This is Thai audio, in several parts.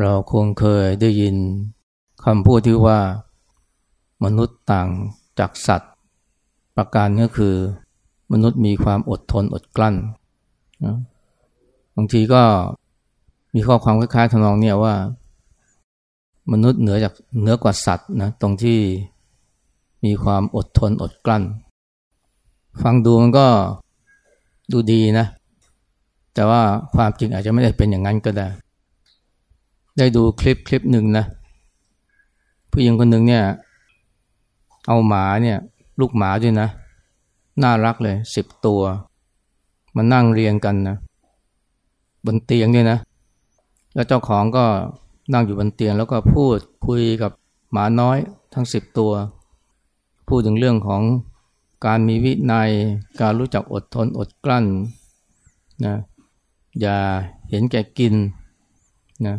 เราคงเคยได้ยินคำพูดที่ว่ามนุษย์ต่างจากสัตว์ ประการก็คือ มนุษย์มีความอดทนอดกลั้นนะบางทีก็มีข้อความคล้ายๆทนองเนี่ยว่า มนุษย์เหนือจากเหนือกว่าสัตว์นะตรงที่มีความอดทนอดกลั้น ฟังดูมันก็ดูดีนะ แต่ว่าความจริงอาจจะไม่ได้เป็นอย่างนั้นก็ได้ ได้ดูคลิปคลิปหนึ่งนะ ผู้หญิงคนหนึ่งเนี่ย เอาหมาเนี่ย ลูกหมาด้วยนะ น่ารักเลยสิบตัวมานั่งเรียงกันนะ บนเตียงเนี่ยนะ แล้วเจ้าของก็นั่งอยู่บนเตียง แล้วก็พูดคุยกับหมาน้อยทั้งสิบตัว พูดถึงเรื่องของการมีวินัย การรู้จักอดทนอดกลั้นนะอย่าเห็นแก่กินนะ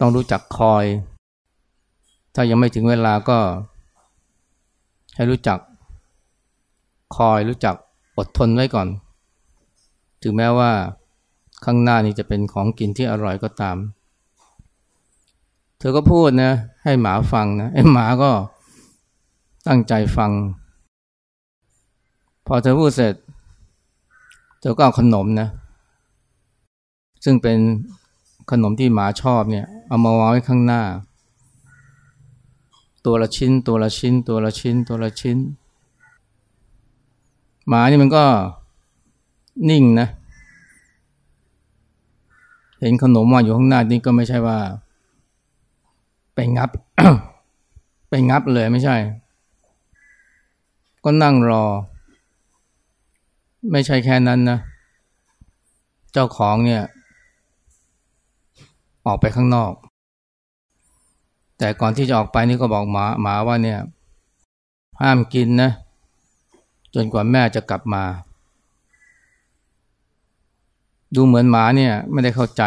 ต้องรู้จักคอย ถ้ายังไม่ถึงเวลาก็ ให้รู้จัก คอยรู้จักอดทนไว้ก่อน ถึงแม้ว่าข้างหน้านี้จะเป็นของกินที่อร่อยก็ตาม เธอก็พูดนะ ให้หมาฟังนะไอ้หมาก็ตั้งใจฟัง พอเธอพูดเสร็จ เธอก็เอาขนมนะ ซึ่งเป็น ขนมที่หมาชอบเนี่ย เอามาวางไว้ข้างหน้า ตัวละชิ้น ตัวละชิ้น ตัวละชิ้น ตัวละชิ้น หมานี่มันก็นิ่งนะ เห็นขนมวางอยู่ข้างหน้านี่ก็ไม่ใช่ว่า ไปงับ ไปงับเลยไม่ใช่ ก็นั่งรอ ไม่ใช่แค่นั้นนะ เจ้าของเนี่ย ออกไปข้างนอก แต่ก่อนที่จะออกไปนี่ก็บอกหมาหมาว่าเนี่ย ห้ามกินนะ จนกว่าแม่จะกลับมา ดูเหมือนหมาเนี่ยไม่ได้เข้าใจ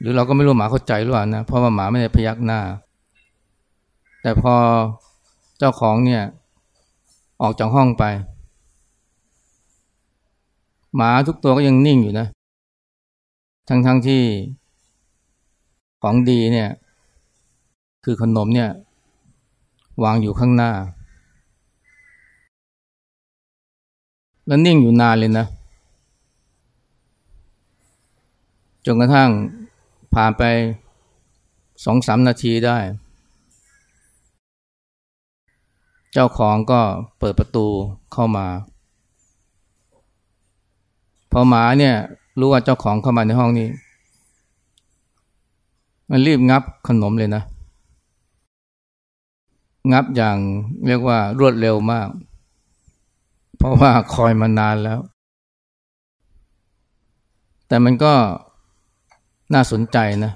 หรือเราก็ไม่รู้หมาเข้าใจหรือเปล่านะ เพราะว่าหมาไม่ได้พยักหน้า แต่พอเจ้าของเนี่ย ออกจากห้องไป หมาทุกตัวก็ยังนิ่งอยู่นะ ทั้งๆทที่ ของดีเนี่ยคือขนมเนี่ยวางอยู่ข้างหน้า แล้วนิ่งอยู่นานเลยนะ จนกระทั่งผ่านไปสองสามนาทีได้ เจ้าของก็เปิดประตูเข้ามา พอหมาเนี่ยรู้ว่าเจ้าของเข้ามาในห้องนี้ มันรีบงับขนมเลยนะ งับอย่างเรียกว่ารวดเร็วมาก เพราะว่าคอยมานานแล้ว แต่มันก็น่าสนใจนะ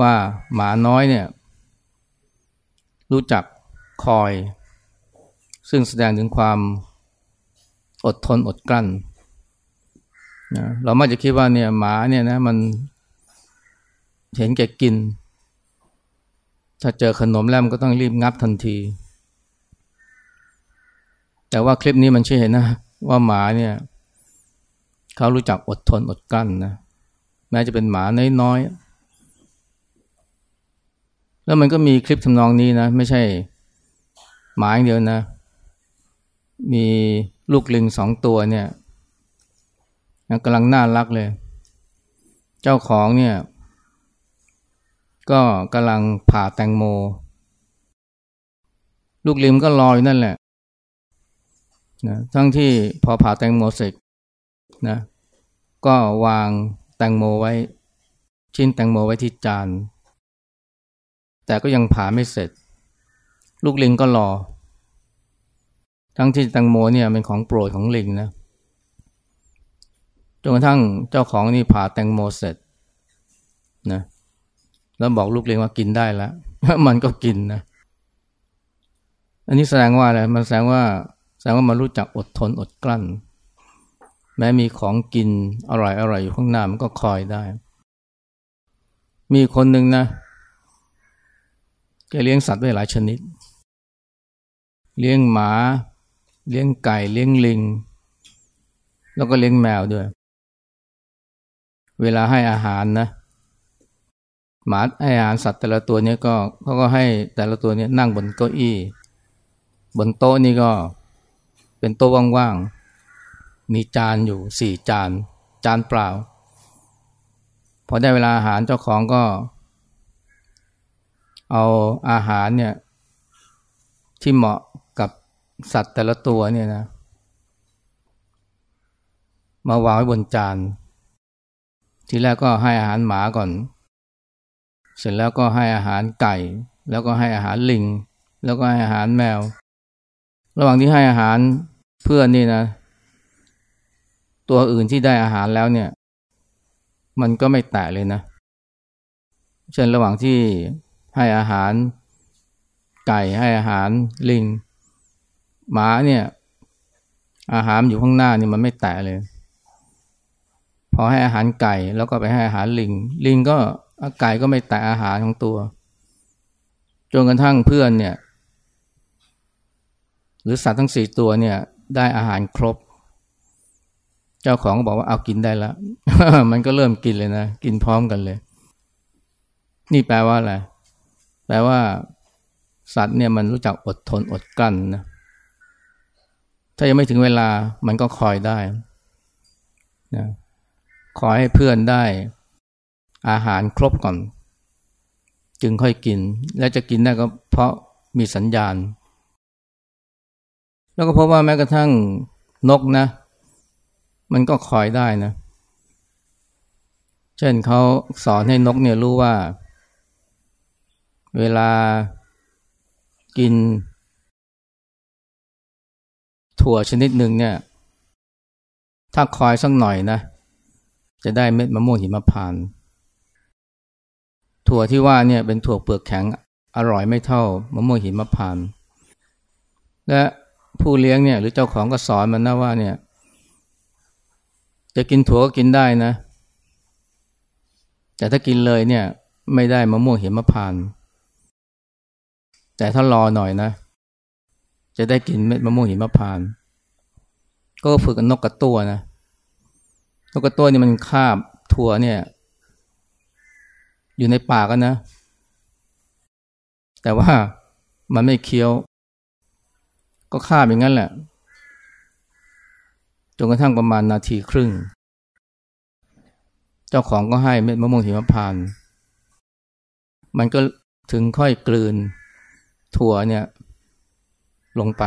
ว่าหมาน้อยเนี่ย รู้จักคอย ซึ่งแสดงถึงความอดทนอดกลั้นนะเราไม่จะคิดว่าเนี่ยหมาเนี่ยนะมัน เห็นแก่กิน ถ้าเจอขนมแล้วมันก็ต้องรีบงับทันที แต่ว่าคลิปนี้มันช่วยเห็นนะ ว่าหมาเนี่ยเขารู้จักอดทนอดกลั้นนะแม้จะเป็นหมาน้อยๆแล้วมันก็มีคลิปทำนองนี้นะ ไม่ใช่หมาอย่างเดียวนะ มีลูกลิงสองตัวเนี่ยกำลังน่ารักเลย เจ้าของเนี่ย ก็กำลังผ่าแตงโม ลูกลิงก็รออยู่นั่นแหละนะทั้งที่พอผ่าแตงโมเสร็จนะก็วางแตงโมไว้ ชิ้นแตงโมไว้ที่จาน แต่ก็ยังผ่าไม่เสร็จ ลูกลิงก็รอ ทั้งที่แตงโมเนี่ยเป็นของโปรดของลิงนะจนกระทั่งเจ้าของนี่ผ่าแตงโมเสร็จนะ แล้วบอกลูกเลี้ยงว่ากินได้แล้วมันก็กินนะอันนี้แสดงว่าอะไรมันแสดงว่าแสดงว่ามันรู้จักอดทนอดกลั้น แม้มีของกินอร่อยอร่อยอยู่ข้างหน้ามันก็คอยได้ มีคนหนึ่งนะแกเลี้ยงสัตว์ไว้หลายชนิด เลี้ยงหมา เลี้ยงไก่ เลี้ยงลิง แล้วก็เลี้ยงแมวด้วย เวลาให้อาหารนะ หมาให้อาหารสัตว์แต่ละตัวเนี้ยก็เขาก็ให้แต่ละตัวเนี้ยนั่งบนเก้าอี้ บนโต๊ะนี่ก็เป็นโต๊ะว่างๆ มีจานอยู่สี่จาน จานเปล่า พอได้เวลาอาหารเจ้าของก็ เอาอาหารเนี่ยที่เหมาะกับสัตว์แต่ละตัวเนี่ยนะ มาวางไว้บนจาน ทีแรกก็ให้อาหารหมาก่อน เสร็จแล้วก็ให้อาหารไก่ แล้วก็ให้อาหารลิง แล้วก็ให้อาหารแมว ระหว่างที่ให้อาหารเพื่อนนี่นะ ตัวอื่นที่ได้อาหารแล้วเนี่ย มันก็ไม่แตะเลยนะเช่นระหว่างที่ให้อาหารไก่ให้อาหารลิง หมาเนี่ย อาหารอยู่ข้างหน้านี่มันไม่แตะเลย พอให้อาหารไก่แล้วก็ไปให้อาหารลิง ลิงก็ ไก่ก็ไม่แตะอาหารของตัว จนกระทั่งเพื่อนเนี่ย หรือสัตว์ทั้งสี่ตัวเนี่ย ได้อาหารครบ เจ้าของก็บอกว่าเอากินได้แล้ว มันก็เริ่มกินเลยนะ กินพร้อมกันเลย นี่แปลว่าอะไร แปลว่า สัตว์เนี่ยมันรู้จักอดทนอดกลั้นนะ ถ้ายังไม่ถึงเวลามันก็คอยได้นะคอยให้เพื่อนได้ อาหารครบก่อน จึงค่อยกิน และจะกินได้ก็เพราะมีสัญญาณ แล้วก็พบว่าแม้กระทั่งนกนะ มันก็คอยได้นะ เช่นเขาสอนให้นกเนี่ยรู้ว่า เวลากิน ถั่วชนิดหนึ่งเนี่ย ถ้าคอยสักหน่อยนะ จะได้เม็ดมะม่วงหิมพานต์ ถั่วที่ว่าเนี่ยเป็นถั่วเปลือกแข็งอร่อยไม่เท่ามะม่วงหิมพานต์และผู้เลี้ยงเนี่ยหรือเจ้าของก็สอนมันนะว่าเนี่ย จะกินถั่วก็กินได้นะ แต่ถ้ากินเลยเนี่ย ไม่ได้มะม่วงหิมพานต์แต่ถ้ารอหน่อยนะ จะได้กินเม็ดมะม่วงหิมพานต์ก็ฝึกกับนกกระตัวนะนกกระตัวนี่มันคาบถั่วเนี่ย อยู่ในปากกันนะ แต่ว่ามันไม่เคี้ยว ก็คาบอย่างนั้นแหละจนกระทั่งประมาณนาทีครึ่ง เจ้าของก็ให้เม็ดมะม่วงหิมพานต์มันก็ถึงค่อยกลืนถั่วเนี่ย ลงไป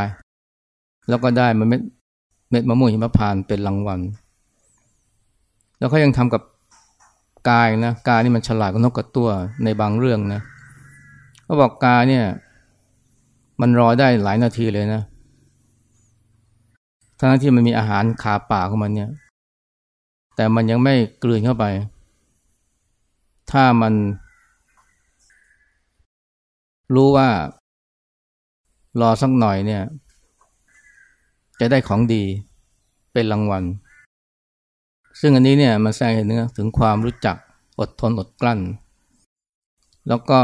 แล้วก็ได้มันเม็ดเม็ดมะม่วงหิมพานต์เป็นรางวัล แล้วเขายังทำกับ กายนะกายนี่มันฉลาดกว่านกกระตั้วในบางเรื่องนะเขาบอกกายเนี่ย มันรอได้หลายนาทีเลยนะทั้งที่มันมีอาหารขาปากของมันเนี่ย แต่มันยังไม่กลืนเข้าไป ถ้ามัน รู้ว่า รอสักหน่อยเนี่ย จะได้ของดีเป็นรางวัล ซึ่งอันนี้เนี่ยมันแสดงเห็นถึงความรู้จักอดทนอดกลั้น แล้วก็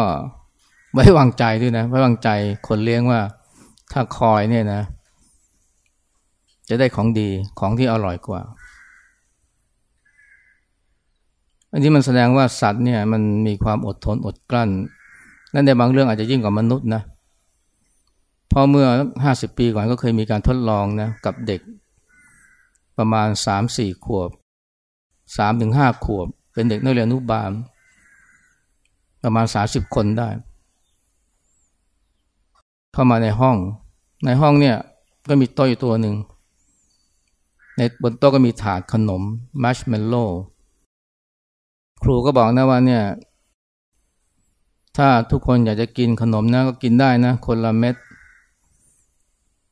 ไว้วางใจด้วยนะไว้วางใจคนเลี้ยงว่าถ้าคอยเนี่ยนะ จะได้ของดีของที่อร่อยกว่า อันนี้มันแสดงว่าสัตว์เนี่ยมันมีความอดทนอดกลั้น นั่นในบางเรื่องอาจจะยิ่งกว่ามนุษย์นะเพราะเมื่อห้าสิบปีก่อนก็เคยมีการทดลองนะกับเด็กประมาณสามสี่ขวบ สามถึงห้าขวบ เป็นเด็กนักเรียนอนุบาลประมาณสาสิบคนได้ เข้ามาในห้อง ในห้องเนี่ยก็มีโต๊ะอยู่ตัวหนึ่ง ในบนโต๊ะก็มีถาดขนมมัชเมลโล่ครูก็บอกนะว่าเนี่ย ถ้าทุกคนอยากจะกินขนมนะก็กินได้นะ คนละเม็ด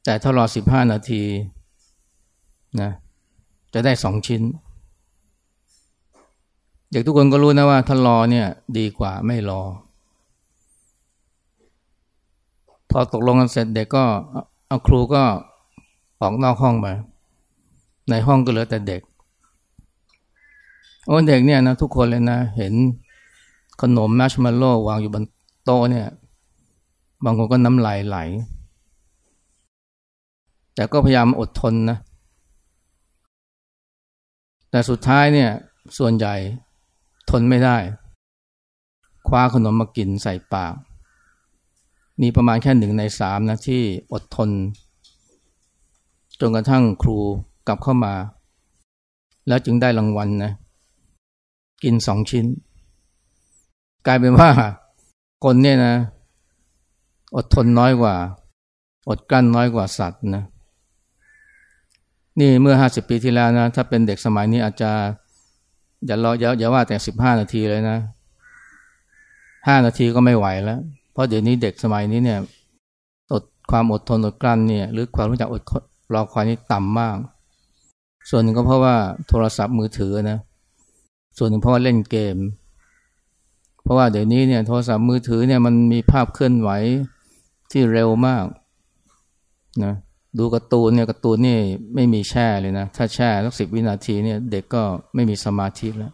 แต่ถ้ารอสิบห้านาทีนะจะได้สองชิ้น เด็กทุกคนก็รู้นะว่าถ้ารอเนี่ย ดีกว่าไม่รอ พอตกลงกันเสร็จเด็กก็เอาครูก็ออกนอกห้องไปในห้องก็เหลือแต่เด็กโอ้เด็กเนี่ยนะทุกคนเลยนะเห็นขนมมัชมาโล่วางอยู่บนโต๊ะเนี่ย บางคนก็น้ำลายไหล แต่ก็พยายามอดทนนะ แต่สุดท้ายเนี่ย ส่วนใหญ่ ทนไม่ได้ คว้าขนมมากินใส่ปาก มีประมาณแค่หนึ่งในสามนะที่อดทน จนกระทั่งครูกลับเข้ามา แล้วจึงได้รางวัลนะกินสองชิ้น กลายเป็นว่า คนเนี่ยนะ อดทนน้อยกว่า อดกลั้นน้อยกว่าสัตว์นะ นี่เมื่อห้าสิบปีที่แล้วนะ ถ้าเป็นเด็กสมัยนี้อาจจะ อย่ารออย่าอย่าว่าแต่สิบห้านาทีเลยนะห้านาทีก็ไม่ไหวแล้ว เพราะเดี๋ยวนี้เด็กสมัยนี้เนี่ยอดความอดทนอดกลั้นเนี่ย หรือความรู้จักอดรอคอยนี่ต่ำมาก ส่วนหนึ่งก็เพราะว่าโทรศัพท์มือถือนะ ส่วนหนึ่งเพราะว่าเล่นเกม เพราะว่าเดี๋ยวนี้เนี่ยโทรศัพท์มือถือเนี่ยมันมีภาพเคลื่อนไหวที่เร็วมากนะ ดูการ์ตูนเนี่ยการ์ตูนนี่ไม่มีแช่เลยนะ ถ้าแช่สักสิบวินาทีเนี่ยเด็กก็ไม่มีสมาธิแล้ว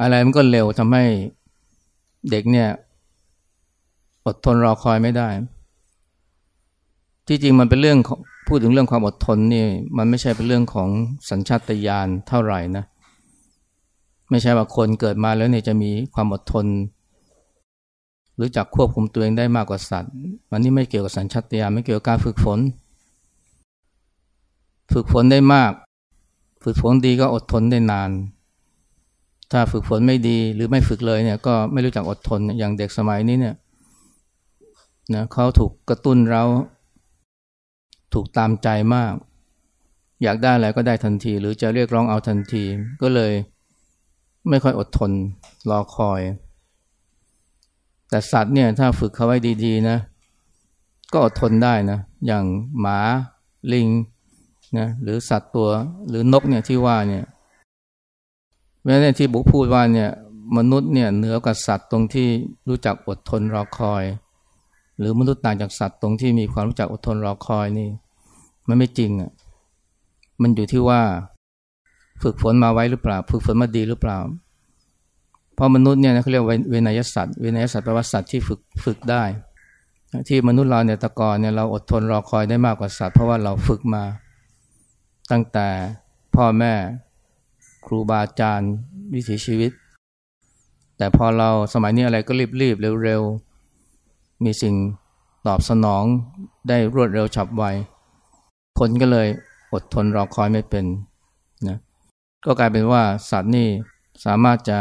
อะไรมันก็เร็วทำให้เด็กเนี่ย อดทนรอคอยไม่ได้ ที่จริงมันเป็นเรื่องพูดถึงเรื่องความอดทนนี่ มันไม่ใช่เป็นเรื่องของสัญชาตญาณเท่าไหร่นะ ไม่ใช่ว่าคนเกิดมาแล้วเนี่ยจะมีความอดทน รู้จักควบคุมตัวเองได้มากกว่าสัตว์ มันนี่ไม่เกี่ยวกับสัญชาตญาณไม่เกี่ยวกับการฝึกฝน ฝึกฝนได้มาก ฝึกฝนดีก็อดทนได้นาน ถ้าฝึกฝนไม่ดีหรือไม่ฝึกเลยเนี่ยก็ไม่รู้จักอดทนอย่างเด็กสมัยนี้เนี่ยนะเขาถูกกระตุ้นเราถูกตามใจมาก อยากได้อะไรก็ได้ทันที หรือจะเรียกร้องเอาทันที ก็เลยไม่ค่อยอดทนรอคอย แต่สัตว์เนี่ยถ้าฝึกเขาไว้ดีๆนะ ก็อดทนได้นะ อย่างหมาลิงนะหรือสัตว์ตัวหรือนกเนี่ยที่ว่าเนี่ยแม้ในที่บุคพูดว่าเนี่ยมนุษย์เนี่ยเหนือกว่าสัตว์ตรงที่รู้จักอดทนรอคอย หรือมนุษย์ต่างจากสัตว์ตรงที่มีความรู้จักอดทนรอคอยนี่ มันไม่จริงอะมันอยู่ที่ว่า ฝึกฝนมาไว้หรือเปล่า ฝึกฝนมาดีหรือเปล่า พราะมนุษย์เนี่ยเขาเรียกเวนยสัตว์เวนยสัตว์แปลว่าสัตว์ที่ฝึกฝึกได้ ที่มนุษย์เราเนี่ยตะกอนเนี่ยเราอดทนรอคอยได้มากกว่าสัตว์ เพราะว่าเราฝึกมาตั้งแต่พ่อแม่ครูบาอาจารย์วิถีชีวิต แต่พอเราสมัยนี้อะไรก็รีบๆเร็วๆมีสิ่งตอบสนองได้รวดเร็วฉับไวคนก็เลยอดทนรอคอยไม่เป็นนะก็กลายเป็นว่าสัตว์นี่สามารถจะ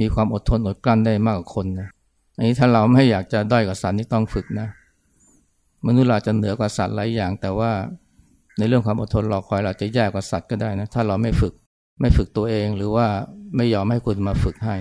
มีความอดทนอดกลั้นได้มากกว่าคนนะอันนี้ถ้าเราไม่อยากจะด้อยกว่าสัตว์นี่ต้องฝึกนะ มนุษย์เราจะเหนือกว่าสัตว์หลายอย่าง แต่ว่าในเรื่องความอดทนรอคอยเราจะแย่กว่าสัตว์ก็ได้นะถ้าเราไม่ฝึกไม่ฝึกตัวเองหรือว่าไม่ยอมให้คุณมาฝึกให้